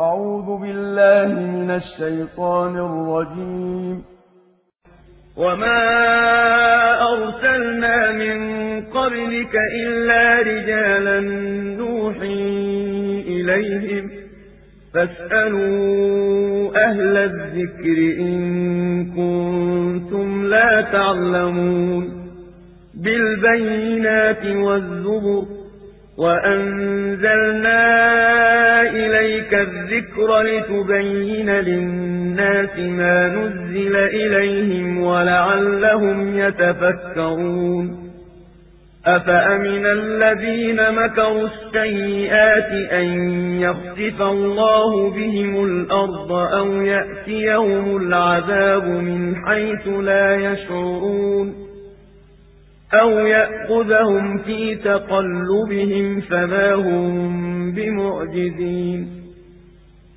أعوذ بالله من الشيطان الرجيم. وما أرسلنا من قبلك إلا رجالا نوحي إليهم فاسألوا أهل الذكر إن كنتم لا تعلمون بالبينات والزبر وأنزلنا إليك الذكر لتبين للناس ما نزل إليهم ولعلهم يتفكرون أفأمن الذين مكروا السيئات أن يخسف الله بهم الأرض أو يأتيهم العذاب من حيث لا يشعرون أَوْ يَأْخُذَهُمْ فِي تَقَلُّبِهِمْ فَمَا هُم بِمُعْجِزِينَ